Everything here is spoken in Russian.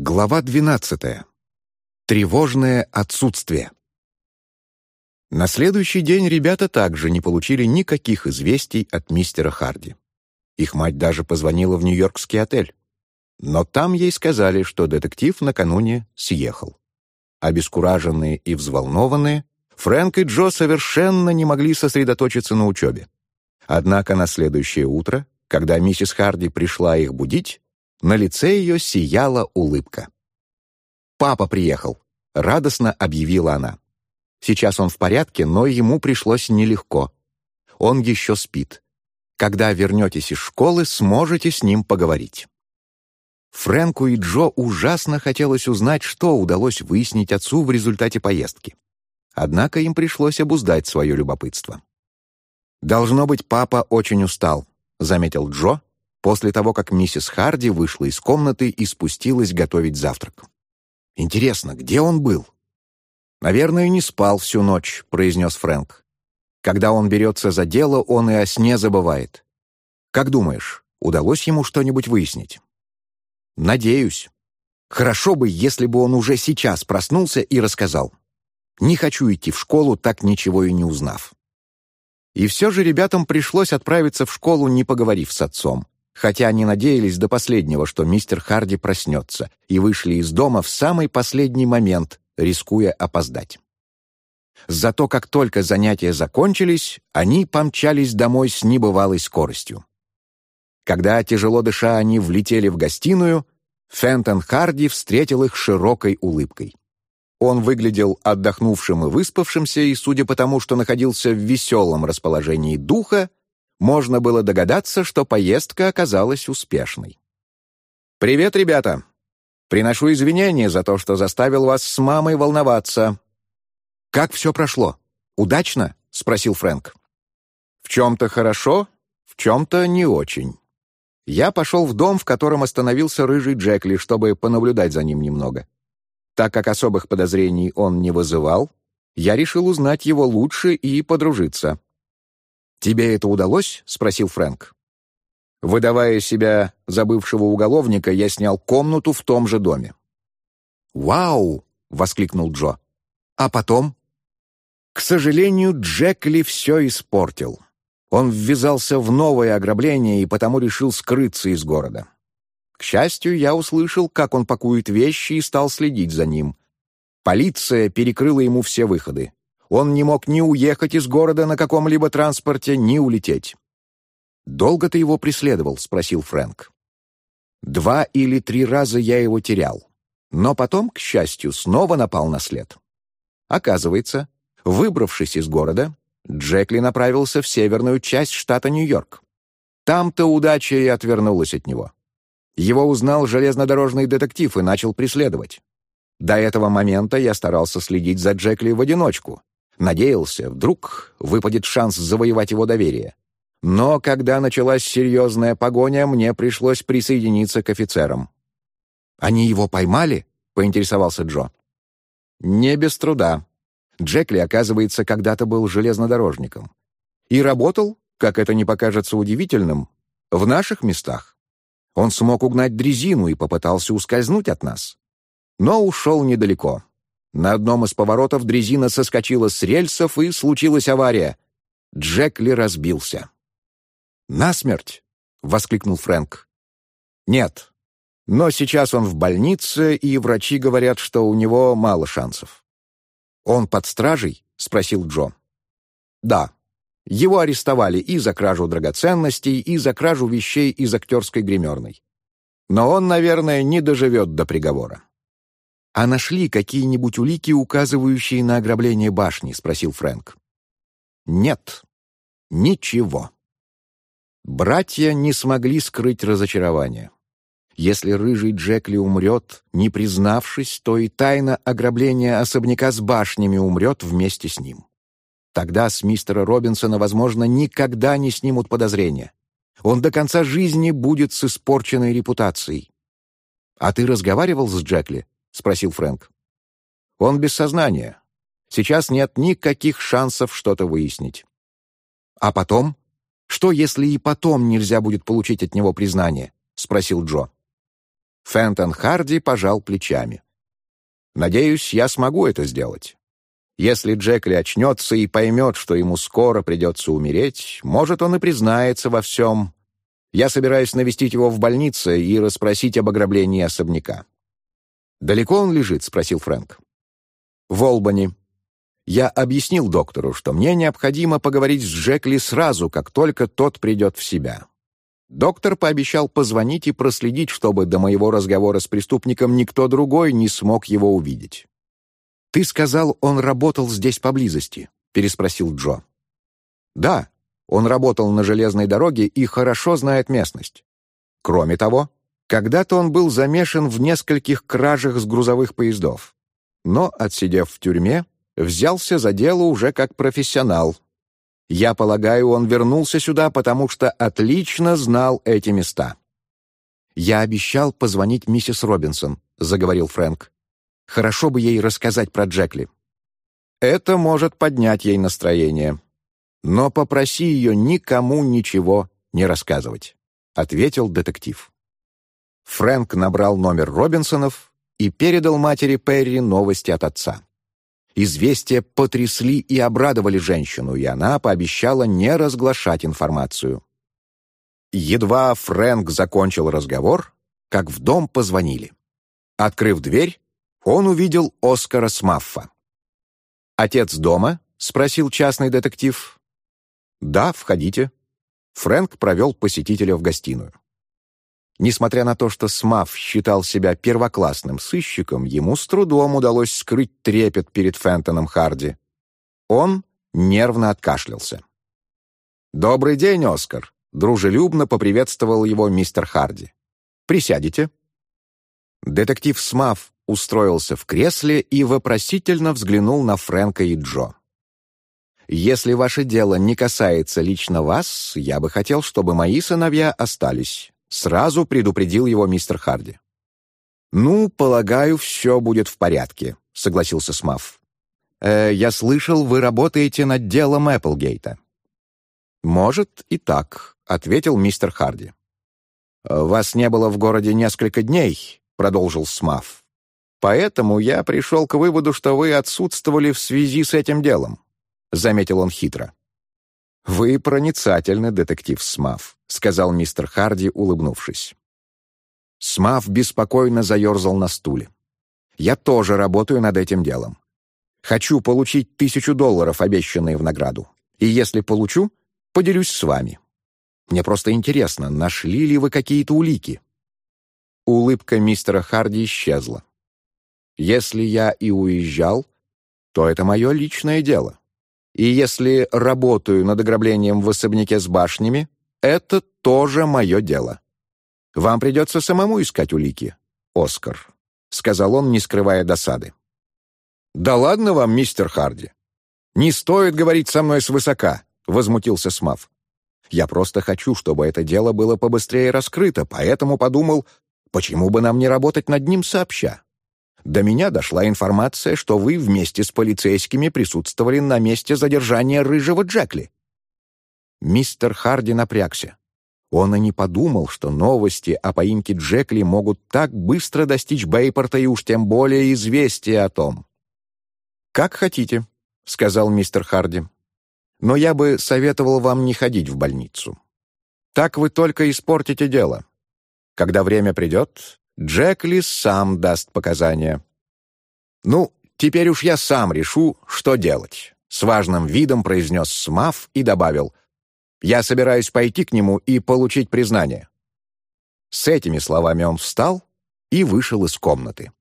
Глава 12. Тревожное отсутствие. На следующий день ребята также не получили никаких известий от мистера Харди. Их мать даже позвонила в нью-йоркский отель. Но там ей сказали, что детектив накануне съехал. Обескураженные и взволнованные, Фрэнк и Джо совершенно не могли сосредоточиться на учебе. Однако на следующее утро, когда миссис Харди пришла их будить, на лице ее сияла улыбка. «Папа приехал», — радостно объявила она. «Сейчас он в порядке, но ему пришлось нелегко. Он еще спит. Когда вернетесь из школы, сможете с ним поговорить». Фрэнку и Джо ужасно хотелось узнать, что удалось выяснить отцу в результате поездки. Однако им пришлось обуздать свое любопытство. «Должно быть, папа очень устал», — заметил Джо, после того, как миссис Харди вышла из комнаты и спустилась готовить завтрак. «Интересно, где он был?» «Наверное, не спал всю ночь», — произнес Фрэнк. «Когда он берется за дело, он и о сне забывает. Как думаешь, удалось ему что-нибудь выяснить?» «Надеюсь. Хорошо бы, если бы он уже сейчас проснулся и рассказал. Не хочу идти в школу, так ничего и не узнав». И все же ребятам пришлось отправиться в школу, не поговорив с отцом, хотя они надеялись до последнего, что мистер Харди проснется, и вышли из дома в самый последний момент, рискуя опоздать. Зато как только занятия закончились, они помчались домой с небывалой скоростью. Когда, тяжело дыша, они влетели в гостиную, Фентон Харди встретил их широкой улыбкой. Он выглядел отдохнувшим и выспавшимся, и, судя по тому, что находился в веселом расположении духа, можно было догадаться, что поездка оказалась успешной. «Привет, ребята! Приношу извинения за то, что заставил вас с мамой волноваться». «Как все прошло? Удачно?» — спросил Фрэнк. «В чем-то хорошо, в чем-то не очень». Я пошел в дом, в котором остановился рыжий Джекли, чтобы понаблюдать за ним немного. Так как особых подозрений он не вызывал, я решил узнать его лучше и подружиться. «Тебе это удалось?» — спросил Фрэнк. Выдавая себя за бывшего уголовника, я снял комнату в том же доме. «Вау!» — воскликнул Джо. «А потом?» К сожалению, Джекли все испортил. Он ввязался в новое ограбление и потому решил скрыться из города. К счастью, я услышал, как он пакует вещи и стал следить за ним. Полиция перекрыла ему все выходы. Он не мог ни уехать из города на каком-либо транспорте, ни улететь. «Долго ты его преследовал?» — спросил Фрэнк. «Два или три раза я его терял, но потом, к счастью, снова напал на след. Оказывается, выбравшись из города, Джекли направился в северную часть штата Нью-Йорк. Там-то удача и отвернулась от него. Его узнал железнодорожный детектив и начал преследовать. До этого момента я старался следить за Джекли в одиночку. Надеялся, вдруг выпадет шанс завоевать его доверие. Но когда началась серьезная погоня, мне пришлось присоединиться к офицерам. «Они его поймали?» — поинтересовался Джо. «Не без труда. Джекли, оказывается, когда-то был железнодорожником. И работал, как это не покажется удивительным, в наших местах. Он смог угнать дрезину и попытался ускользнуть от нас. Но ушел недалеко. На одном из поворотов дрезина соскочила с рельсов, и случилась авария. Джекли разбился. «Насмерть!» — воскликнул Фрэнк. «Нет. Но сейчас он в больнице, и врачи говорят, что у него мало шансов. «Он под стражей?» — спросил Джо. «Да. Его арестовали и за кражу драгоценностей, и за кражу вещей из актерской гримерной. Но он, наверное, не доживет до приговора». «А нашли какие-нибудь улики, указывающие на ограбление башни?» — спросил Фрэнк. «Нет. Ничего». Братья не смогли скрыть разочарование. Если рыжий Джекли умрет, не признавшись, то и тайна ограбления особняка с башнями умрет вместе с ним. Тогда с мистера Робинсона, возможно, никогда не снимут подозрения. Он до конца жизни будет с испорченной репутацией. «А ты разговаривал с Джекли?» — спросил Фрэнк. «Он без сознания. Сейчас нет никаких шансов что-то выяснить». «А потом? Что, если и потом нельзя будет получить от него признание?» — спросил Джо. Фентон Харди пожал плечами. «Надеюсь, я смогу это сделать. Если Джекли очнется и поймет, что ему скоро придется умереть, может, он и признается во всем. Я собираюсь навестить его в больнице и расспросить об ограблении особняка». «Далеко он лежит?» — спросил Фрэнк. «В Олбани. Я объяснил доктору, что мне необходимо поговорить с Джекли сразу, как только тот придет в себя. Доктор пообещал позвонить и проследить, чтобы до моего разговора с преступником никто другой не смог его увидеть. «Ты сказал, он работал здесь поблизости?» — переспросил Джо. «Да, он работал на железной дороге и хорошо знает местность. Кроме того, когда-то он был замешан в нескольких кражах с грузовых поездов. Но, отсидев в тюрьме, взялся за дело уже как профессионал, я полагаю, он вернулся сюда, потому что отлично знал эти места. «Я обещал позвонить миссис Робинсон», — заговорил Фрэнк. «Хорошо бы ей рассказать про Джекли». «Это может поднять ей настроение. Но попроси ее никому ничего не рассказывать», — ответил детектив. Фрэнк набрал номер Робинсонов и передал матери Перри новости от отца. Известия потрясли и обрадовали женщину, и она пообещала не разглашать информацию. Едва Фрэнк закончил разговор, как в дом позвонили. Открыв дверь, он увидел Оскара Смаффа. «Отец дома?» — спросил частный детектив. «Да, входите». Фрэнк провел посетителя в гостиную. Несмотря на то, что Смав считал себя первоклассным сыщиком, ему с трудом удалось скрыть трепет перед Фентоном Харди. Он нервно откашлялся. «Добрый день, Оскар!» — дружелюбно поприветствовал его мистер Харди. «Присядете». Детектив Смав устроился в кресле и вопросительно взглянул на Фрэнка и Джо. «Если ваше дело не касается лично вас, я бы хотел, чтобы мои сыновья остались. Сразу предупредил его мистер Харди. «Ну, полагаю, все будет в порядке», — согласился Смафф. «Э, «Я слышал, вы работаете над делом Эпплгейта». «Может, и так», — ответил мистер Харди. «Вас не было в городе несколько дней», — продолжил Смафф. «Поэтому я пришел к выводу, что вы отсутствовали в связи с этим делом», — заметил он хитро. «Вы проницательный детектив Смаф», — сказал мистер Харди, улыбнувшись. Смаф беспокойно заерзал на стуле. «Я тоже работаю над этим делом. Хочу получить тысячу долларов, обещанные в награду. И если получу, поделюсь с вами. Мне просто интересно, нашли ли вы какие-то улики?» Улыбка мистера Харди исчезла. «Если я и уезжал, то это мое личное дело. И если работаю над ограблением в особняке с башнями, это тоже мое дело. Вам придется самому искать улики, Оскар», — сказал он, не скрывая досады. «Да ладно вам, мистер Харди. Не стоит говорить со мной свысока», — возмутился Смав. «Я просто хочу, чтобы это дело было побыстрее раскрыто, поэтому подумал, почему бы нам не работать над ним сообща. До меня дошла информация, что вы вместе с полицейскими присутствовали на месте задержания рыжего Джекли. Мистер Харди напрягся. Он и не подумал, что новости о поимке Джекли могут так быстро достичь Бейпорта и уж тем более известия о том. «Как хотите», — сказал мистер Харди. «Но я бы советовал вам не ходить в больницу. Так вы только испортите дело. Когда время придет, Джекли сам даст показания. «Ну, теперь уж я сам решу, что делать», — с важным видом произнес Смаф и добавил, «Я собираюсь пойти к нему и получить признание». С этими словами он встал и вышел из комнаты.